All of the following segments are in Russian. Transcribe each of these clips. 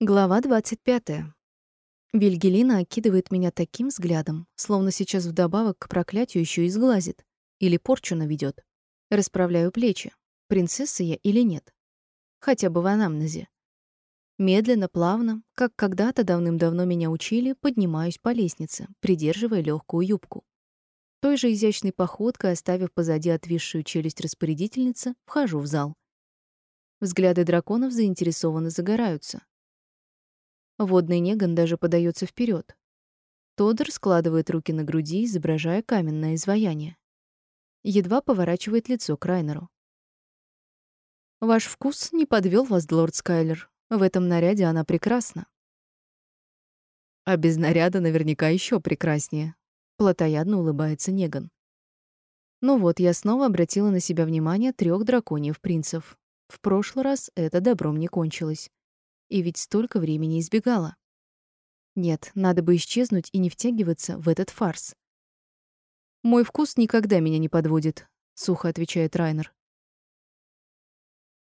Глава 25. Вильгелина окидывает меня таким взглядом, словно сейчас вдобавок к проклятию еще и сглазит или порчу наведет. Расправляю плечи. Принцесса я или нет? Хотя бы в анамнезе. Медленно, плавно, как когда-то давным-давно меня учили, поднимаюсь по лестнице, придерживая легкую юбку. Той же изящной походкой, оставив позади отвисшую челюсть распорядительницы, вхожу в зал. Взгляды драконов заинтересованно загораются. Водный неган даже подается вперед. Тодор складывает руки на груди, изображая каменное изваяние. Едва поворачивает лицо к Райнеру. «Ваш вкус не подвел вас, лорд Скайлер. В этом наряде она прекрасна». «А без наряда наверняка еще прекраснее», — плотоядно улыбается Неган. Ну вот, я снова обратила на себя внимание трех драконьев принцев. В прошлый раз это добром не кончилось. И ведь столько времени избегала. Нет, надо бы исчезнуть и не втягиваться в этот фарс. Мой вкус никогда меня не подводит, сухо отвечает Райнер.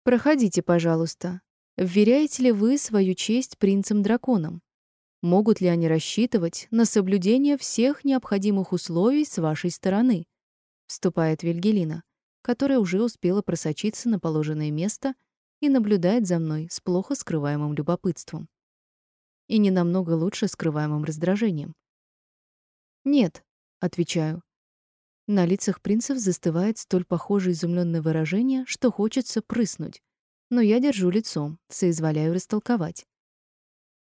Проходите, пожалуйста. Вверяете ли вы свою честь принцам-драконам? Могут ли они рассчитывать на соблюдение всех необходимых условий с вашей стороны? Вступает Вильгелина, которая уже успела просочиться на положенное место и наблюдает за мной с плохо скрываемым любопытством. И не намного лучше скрываемым раздражением. «Нет», — отвечаю. На лицах принцев застывает столь похожее изумленное выражение, что хочется прыснуть. Но я держу лицо, соизволяю растолковать.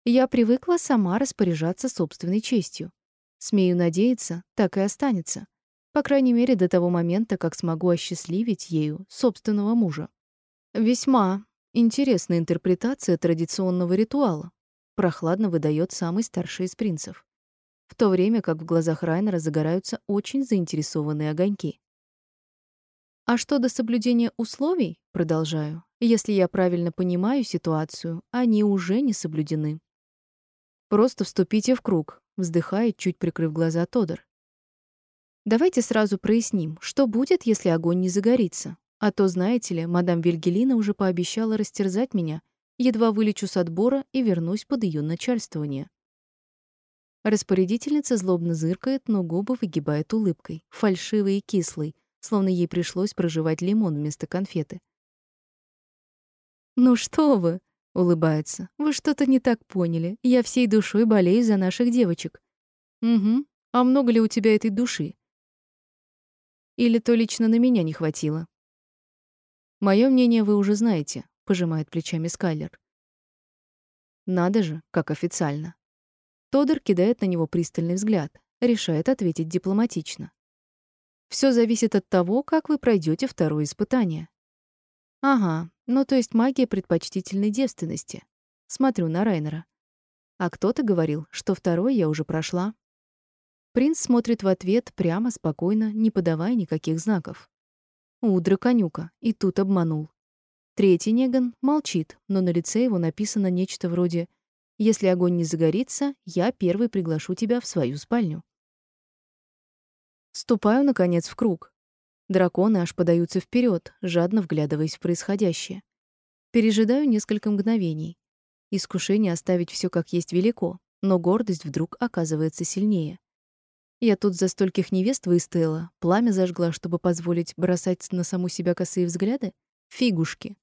Я привыкла сама распоряжаться собственной честью. Смею надеяться, так и останется. По крайней мере, до того момента, как смогу осчастливить ею собственного мужа. Весьма интересная интерпретация традиционного ритуала, прохладно выдает самый старший из принцев, в то время как в глазах Райнера загораются очень заинтересованные огоньки. А что до соблюдения условий, продолжаю, если я правильно понимаю ситуацию, они уже не соблюдены. Просто вступите в круг, вздыхает, чуть прикрыв глаза Тодор. Давайте сразу проясним, что будет, если огонь не загорится. А то, знаете ли, мадам Вильгелина уже пообещала растерзать меня, едва вылечу с отбора и вернусь под ее начальствование. Распорядительница злобно зыркает, но губы выгибает улыбкой, фальшивой и кислой, словно ей пришлось проживать лимон вместо конфеты. «Ну что вы?» — улыбается. «Вы что-то не так поняли. Я всей душой болею за наших девочек». «Угу. А много ли у тебя этой души?» «Или то лично на меня не хватило?» Мое мнение вы уже знаете, пожимает плечами Скайлер. Надо же, как официально. Тодор кидает на него пристальный взгляд, решает ответить дипломатично. Все зависит от того, как вы пройдете второе испытание. Ага, ну то есть магия предпочтительной девственности. Смотрю на Райнера. А кто-то говорил, что второе я уже прошла. Принц смотрит в ответ прямо, спокойно, не подавая никаких знаков. У, драконюка, и тут обманул. Третий Неган молчит, но на лице его написано нечто вроде «Если огонь не загорится, я первый приглашу тебя в свою спальню». Ступаю, наконец, в круг. Драконы аж подаются вперед, жадно вглядываясь в происходящее. Пережидаю несколько мгновений. Искушение оставить все как есть велико, но гордость вдруг оказывается сильнее. Я тут за стольких невест выстояла, пламя зажгла, чтобы позволить бросать на саму себя косые взгляды? Фигушки.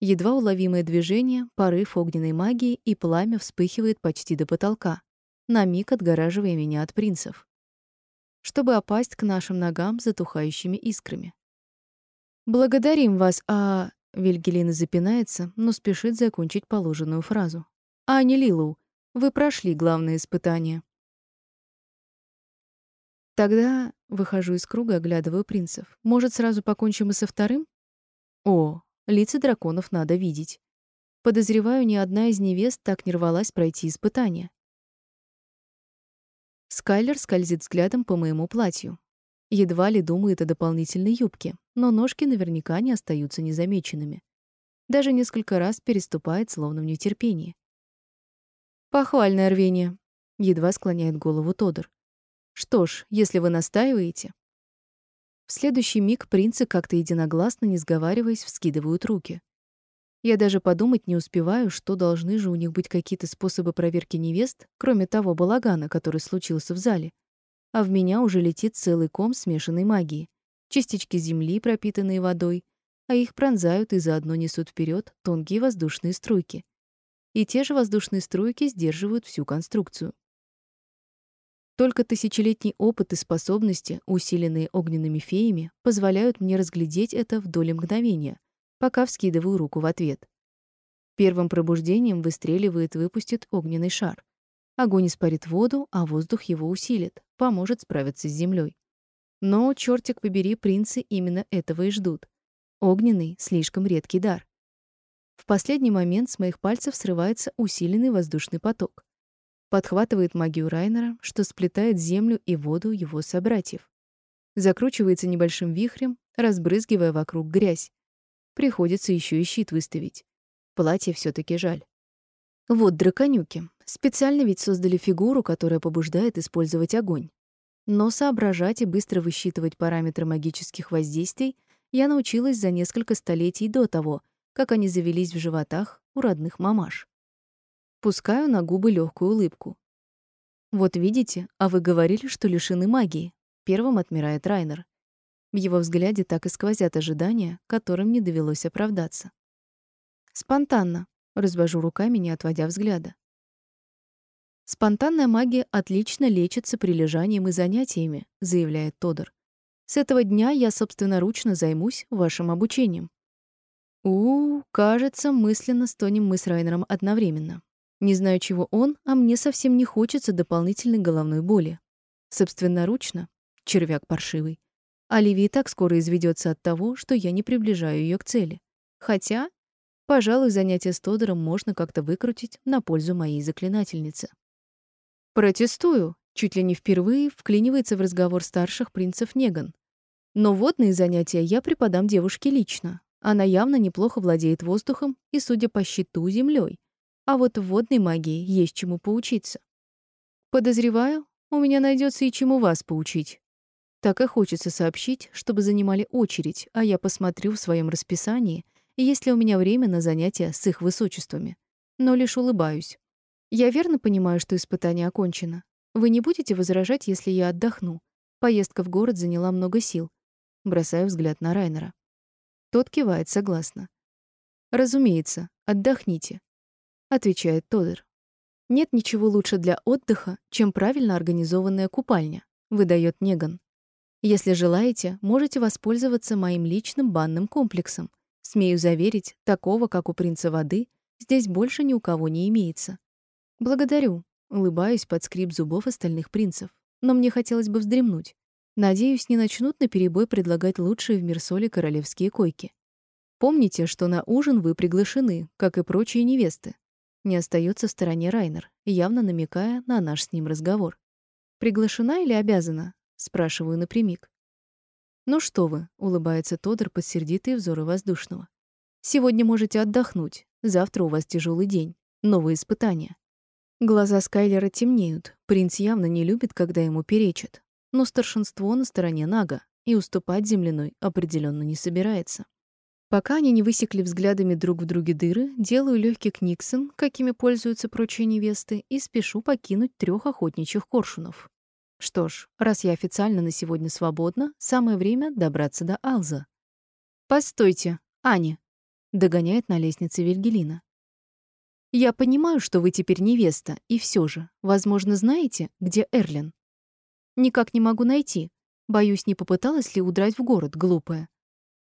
Едва уловимое движение, порыв огненной магии, и пламя вспыхивает почти до потолка, на миг отгораживая меня от принцев, чтобы опасть к нашим ногам затухающими искрами. «Благодарим вас, а...» Вильгелина запинается, но спешит закончить положенную фразу. «Ани Лилу, вы прошли главное испытание». Тогда выхожу из круга, оглядываю принцев. Может, сразу покончим и со вторым? О, лица драконов надо видеть. Подозреваю, ни одна из невест так не рвалась пройти испытание. Скайлер скользит взглядом по моему платью. Едва ли думает о дополнительной юбке, но ножки наверняка не остаются незамеченными. Даже несколько раз переступает, словно в нетерпении. «Похвальное рвение», — едва склоняет голову Тодор. Что ж, если вы настаиваете. В следующий миг принцы как-то единогласно, не сговариваясь, вскидывают руки. Я даже подумать не успеваю, что должны же у них быть какие-то способы проверки невест, кроме того балагана, который случился в зале. А в меня уже летит целый ком смешанной магии. Частички земли, пропитанные водой, а их пронзают и заодно несут вперед тонкие воздушные струйки. И те же воздушные струйки сдерживают всю конструкцию. Только тысячелетний опыт и способности, усиленные огненными феями, позволяют мне разглядеть это в доли мгновения, пока вскидываю руку в ответ. Первым пробуждением выстреливает и выпустит огненный шар. Огонь испарит воду, а воздух его усилит, поможет справиться с землей. Но, чертик побери, принцы именно этого и ждут. Огненный — слишком редкий дар. В последний момент с моих пальцев срывается усиленный воздушный поток подхватывает магию Райнера, что сплетает землю и воду его собратьев. Закручивается небольшим вихрем, разбрызгивая вокруг грязь. Приходится еще и щит выставить. Платье все таки жаль. Вот драконюки. Специально ведь создали фигуру, которая побуждает использовать огонь. Но соображать и быстро высчитывать параметры магических воздействий я научилась за несколько столетий до того, как они завелись в животах у родных мамаш. Пускаю на губы легкую улыбку. «Вот видите, а вы говорили, что лишены магии», — первым отмирает Райнер. В его взгляде так и сквозят ожидания, которым не довелось оправдаться. «Спонтанно», — развожу руками, не отводя взгляда. «Спонтанная магия отлично лечится прилежанием и занятиями», — заявляет Тодор. «С этого дня я собственноручно займусь вашим обучением». У, -у кажется, мысленно стонем мы с Райнером одновременно. Не знаю, чего он, а мне совсем не хочется дополнительной головной боли. Собственноручно, червяк паршивый. Оливия так скоро изведется от того, что я не приближаю ее к цели. Хотя, пожалуй, занятие с Тодором можно как-то выкрутить на пользу моей заклинательницы. Протестую, чуть ли не впервые вклинивается в разговор старших принцев Неган. Но водные занятия я преподам девушке лично. Она явно неплохо владеет воздухом и, судя по щиту, землей. А вот в водной магии есть чему поучиться. Подозреваю, у меня найдется и чему вас поучить. Так и хочется сообщить, чтобы занимали очередь, а я посмотрю в своем расписании, есть ли у меня время на занятия с их высочествами. Но лишь улыбаюсь. Я верно понимаю, что испытание окончено. Вы не будете возражать, если я отдохну? Поездка в город заняла много сил. Бросаю взгляд на Райнера. Тот кивает согласно. Разумеется, отдохните отвечает Тодор. Нет ничего лучше для отдыха, чем правильно организованная купальня, выдает Неган. Если желаете, можете воспользоваться моим личным банным комплексом. Смею заверить, такого, как у принца воды, здесь больше ни у кого не имеется. Благодарю, улыбаюсь под скрип зубов остальных принцев. Но мне хотелось бы вздремнуть. Надеюсь, не начнут наперебой предлагать лучшие в Мирсоле королевские койки. Помните, что на ужин вы приглашены, как и прочие невесты. Не остается в стороне Райнер, явно намекая на наш с ним разговор. «Приглашена или обязана?» — спрашиваю напрямик. «Ну что вы», — улыбается Тодор под сердитые взоры воздушного. «Сегодня можете отдохнуть, завтра у вас тяжелый день, новые испытания». Глаза Скайлера темнеют, принц явно не любит, когда ему перечат. Но старшинство на стороне Нага, и уступать земляной определенно не собирается. Пока они не высекли взглядами друг в друге дыры, делаю легкий книксон, какими пользуются прочие невесты, и спешу покинуть трех охотничьих коршунов. Что ж, раз я официально на сегодня свободна, самое время добраться до Алза. «Постойте, Аня!» — догоняет на лестнице Вильгелина. «Я понимаю, что вы теперь невеста, и все же, возможно, знаете, где Эрлин?» «Никак не могу найти. Боюсь, не попыталась ли удрать в город, глупая.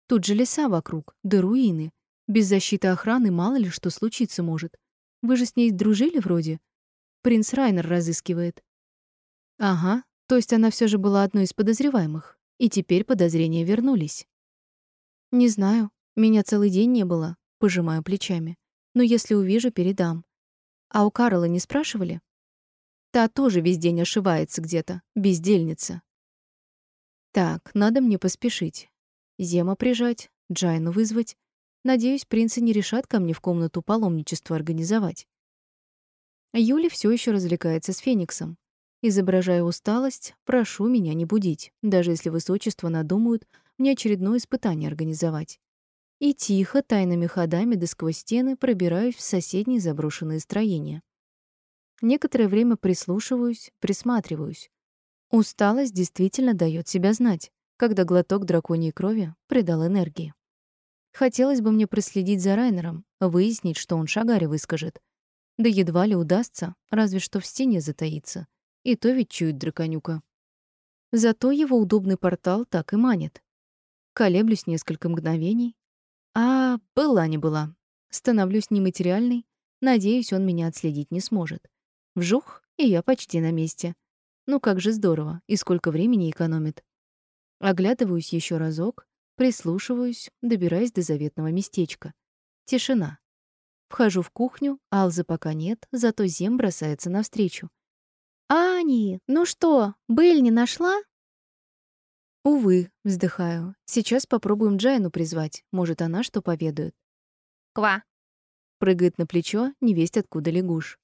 Тут же леса вокруг, да руины. Без защиты охраны мало ли что случиться может. Вы же с ней дружили вроде? Принц Райнер разыскивает. Ага, то есть она все же была одной из подозреваемых. И теперь подозрения вернулись. Не знаю, меня целый день не было, пожимаю плечами. Но если увижу, передам. А у Карла не спрашивали? Та тоже весь день ошивается где-то, бездельница. Так, надо мне поспешить. Зема прижать, Джайну вызвать. Надеюсь, принцы не решат ко мне в комнату паломничество организовать. Юли все еще развлекается с Фениксом. Изображая усталость, прошу меня не будить, даже если высочество надумают мне очередное испытание организовать. и тихо, тайными ходами да сквозь стены пробираюсь в соседние заброшенные строения. Некоторое время прислушиваюсь, присматриваюсь. Усталость действительно дает себя знать, когда глоток драконьей крови придал энергии. Хотелось бы мне проследить за Райнером, выяснить, что он Шагаре выскажет. Да едва ли удастся, разве что в стене затаиться. И то ведь чует драконюка. Зато его удобный портал так и манит. Колеблюсь несколько мгновений. А, была не была. Становлюсь нематериальной. Надеюсь, он меня отследить не сможет. Вжух, и я почти на месте. Ну как же здорово, и сколько времени экономит. Оглядываюсь еще разок, прислушиваюсь, добираясь до заветного местечка. Тишина. Вхожу в кухню, Алзы пока нет, зато Зем бросается навстречу. «Ани, ну что, быль не нашла?» «Увы», — вздыхаю. «Сейчас попробуем Джайну призвать. Может, она что поведает». «Ква!» — прыгает на плечо невесть откуда лягуш.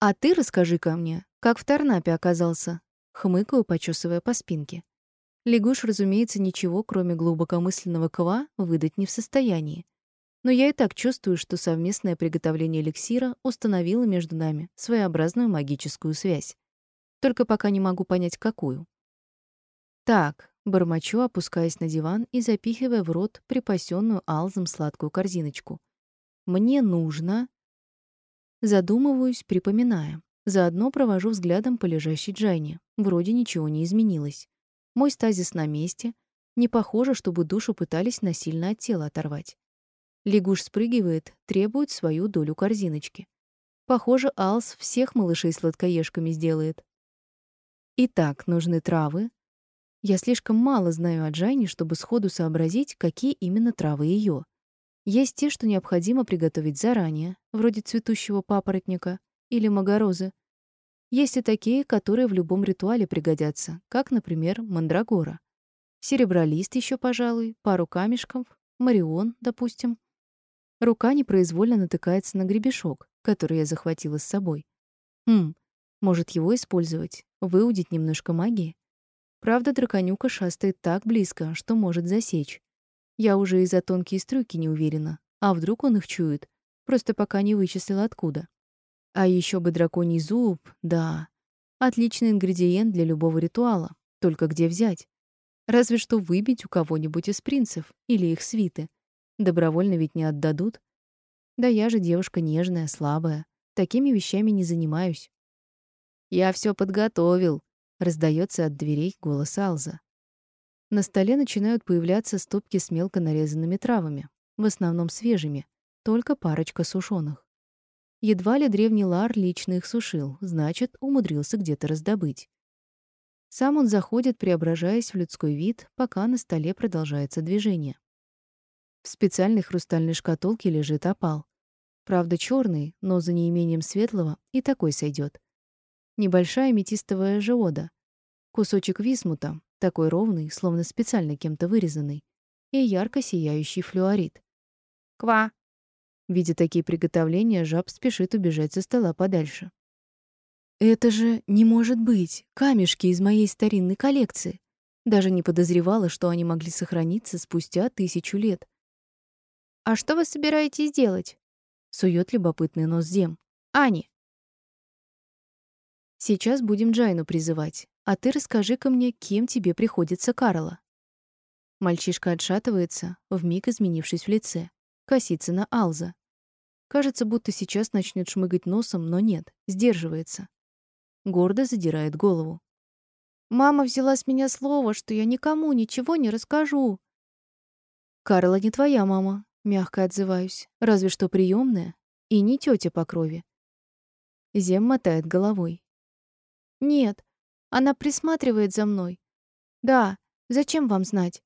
«А ты расскажи ко мне, как в Тарнапе оказался?» Хмыкаю, почесывая по спинке. Лягуш, разумеется, ничего, кроме глубокомысленного ква, выдать не в состоянии. Но я и так чувствую, что совместное приготовление эликсира установило между нами своеобразную магическую связь. Только пока не могу понять, какую. Так, бормочу, опускаясь на диван и запихивая в рот припасенную алзом сладкую корзиночку. Мне нужно... Задумываюсь, припоминая. Заодно провожу взглядом по лежащей Джайне. Вроде ничего не изменилось. Мой стазис на месте. Не похоже, чтобы душу пытались насильно от тела оторвать. Лягуш спрыгивает, требует свою долю корзиночки. Похоже, Алс всех малышей сладкоежками сделает. Итак, нужны травы. Я слишком мало знаю о Джайне, чтобы сходу сообразить, какие именно травы ее. Есть те, что необходимо приготовить заранее, вроде цветущего папоротника или магорозы. Есть и такие, которые в любом ритуале пригодятся, как, например, мандрагора. Серебролист еще, пожалуй, пару камешков, марион, допустим. Рука непроизвольно натыкается на гребешок, который я захватила с собой. Хм, может его использовать, выудить немножко магии? Правда, драконюка шастает так близко, что может засечь. Я уже из-за тонкие струйки не уверена. А вдруг он их чует? Просто пока не вычислила откуда. А еще бы драконий зуб, да. Отличный ингредиент для любого ритуала. Только где взять? Разве что выбить у кого-нибудь из принцев или их свиты. Добровольно ведь не отдадут. Да я же девушка нежная, слабая. Такими вещами не занимаюсь. Я все подготовил, раздается от дверей голос Алза. На столе начинают появляться стопки с мелко нарезанными травами, в основном свежими, только парочка сушеных. Едва ли древний Лар лично их сушил, значит, умудрился где-то раздобыть. Сам он заходит, преображаясь в людской вид, пока на столе продолжается движение. В специальной хрустальной шкатулке лежит опал. Правда, черный, но за неимением светлого и такой сойдет. Небольшая метистовая жеода. Кусочек висмута, такой ровный, словно специально кем-то вырезанный. И ярко сияющий флюорит. «Ква!» Видя такие приготовления, жаб спешит убежать со стола подальше. «Это же не может быть! Камешки из моей старинной коллекции!» Даже не подозревала, что они могли сохраниться спустя тысячу лет. «А что вы собираетесь делать?» — сует любопытный нос Зем. «Ани!» «Сейчас будем Джайну призывать, а ты расскажи-ка мне, кем тебе приходится Карла». Мальчишка отшатывается, вмиг изменившись в лице. Косится на Алза. Кажется, будто сейчас начнет шмыгать носом, но нет, сдерживается. Гордо задирает голову. «Мама взяла с меня слово, что я никому ничего не расскажу». «Карла не твоя мама», Мягко отзываюсь. Разве что приемная и не тетя по крови. Зем мотает головой. Нет, она присматривает за мной. Да, зачем вам знать?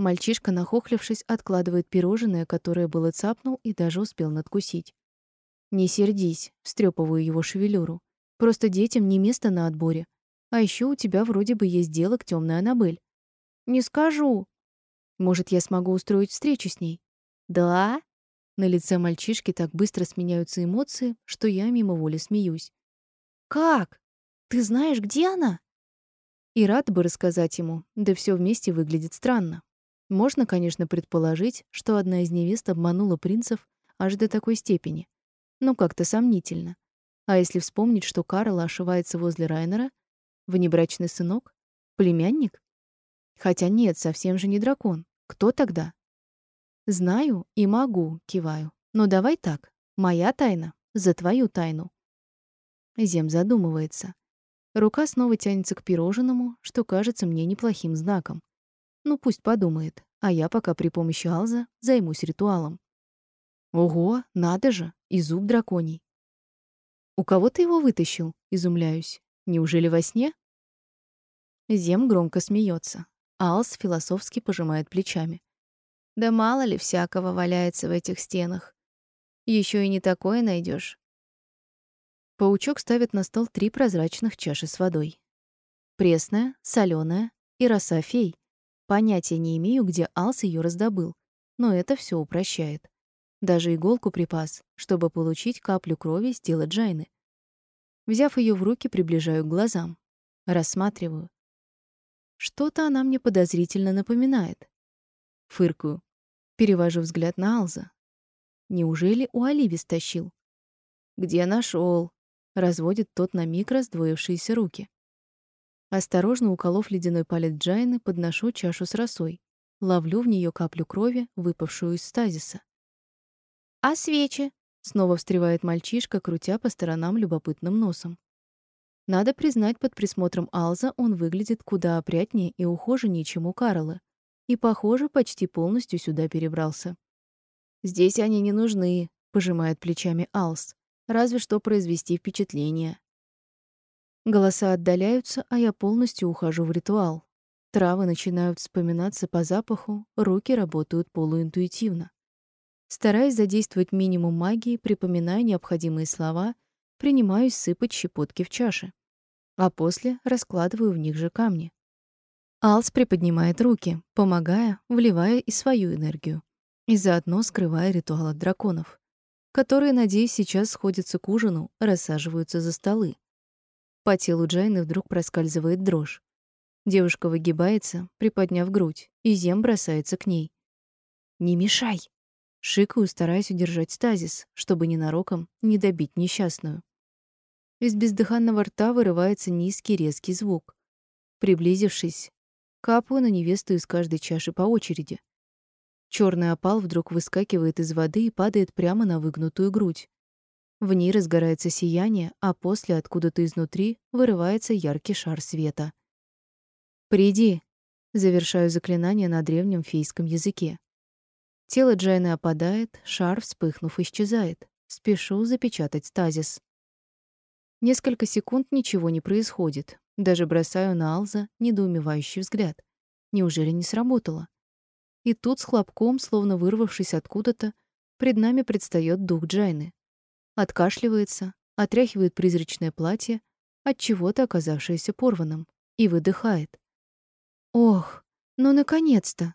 Мальчишка, нахохлившись, откладывает пирожное, которое было цапнул и даже успел надкусить. Не сердись, встрепываю его шевелюру. Просто детям не место на отборе. А еще у тебя вроде бы есть дело к темной Анабель. Не скажу. Может, я смогу устроить встречу с ней? «Да?» На лице мальчишки так быстро сменяются эмоции, что я мимо воли смеюсь. «Как? Ты знаешь, где она?» И рад бы рассказать ему, да все вместе выглядит странно. Можно, конечно, предположить, что одна из невест обманула принцев аж до такой степени. Но как-то сомнительно. А если вспомнить, что Карл ошивается возле Райнера, внебрачный сынок, племянник? Хотя нет, совсем же не дракон. Кто тогда? Знаю и могу, киваю. Но давай так. Моя тайна за твою тайну. Зем задумывается. Рука снова тянется к пирожному, что кажется мне неплохим знаком. Ну пусть подумает, а я пока при помощи Алза займусь ритуалом. Ого, надо же, и зуб драконий. У кого ты его вытащил? Изумляюсь. Неужели во сне? Зем громко смеется. Алс философски пожимает плечами. Да мало ли всякого валяется в этих стенах. Еще и не такое найдешь. Паучок ставит на стол три прозрачных чаши с водой. Пресная, соленая и роса фей. Понятия не имею, где Алс ее раздобыл, но это все упрощает. Даже иголку припас, чтобы получить каплю крови с тела Джайны. Взяв ее в руки, приближаю к глазам. Рассматриваю. Что-то она мне подозрительно напоминает. Фыркаю. Перевожу взгляд на Алза. Неужели у Оливи стащил? Где нашел? Разводит тот на миг раздвоившиеся руки. Осторожно уколов ледяной палец Джайны, подношу чашу с росой. Ловлю в нее каплю крови, выпавшую из стазиса. «А свечи?» — снова встревает мальчишка, крутя по сторонам любопытным носом. Надо признать, под присмотром Алза он выглядит куда опрятнее и ухоженнее, чем у Карла. И, похоже, почти полностью сюда перебрался. «Здесь они не нужны», — пожимает плечами Алс. «Разве что произвести впечатление». Голоса отдаляются, а я полностью ухожу в ритуал. Травы начинают вспоминаться по запаху, руки работают полуинтуитивно. Стараясь задействовать минимум магии, припоминая необходимые слова, принимаюсь сыпать щепотки в чаши, а после раскладываю в них же камни. Алс приподнимает руки, помогая, вливая и свою энергию, и заодно скрывая ритуал от драконов, которые, надеюсь, сейчас сходятся к ужину, рассаживаются за столы. По телу Джайны вдруг проскальзывает дрожь. Девушка выгибается, приподняв грудь, и Зем бросается к ней. «Не мешай!» Шикаю, стараясь удержать стазис, чтобы ненароком не добить несчастную. Из бездыханного рта вырывается низкий резкий звук. Приблизившись, капаю на невесту из каждой чаши по очереди. Черный опал вдруг выскакивает из воды и падает прямо на выгнутую грудь. В ней разгорается сияние, а после откуда-то изнутри вырывается яркий шар света. «Приди!» — завершаю заклинание на древнем фейском языке. Тело Джайны опадает, шар, вспыхнув, исчезает. Спешу запечатать стазис. Несколько секунд ничего не происходит. Даже бросаю на Алза недоумевающий взгляд. Неужели не сработало? И тут с хлопком, словно вырвавшись откуда-то, пред нами предстает дух Джайны откашливается, отряхивает призрачное платье, от чего-то оказавшееся порванным, и выдыхает. Ох, ну наконец-то.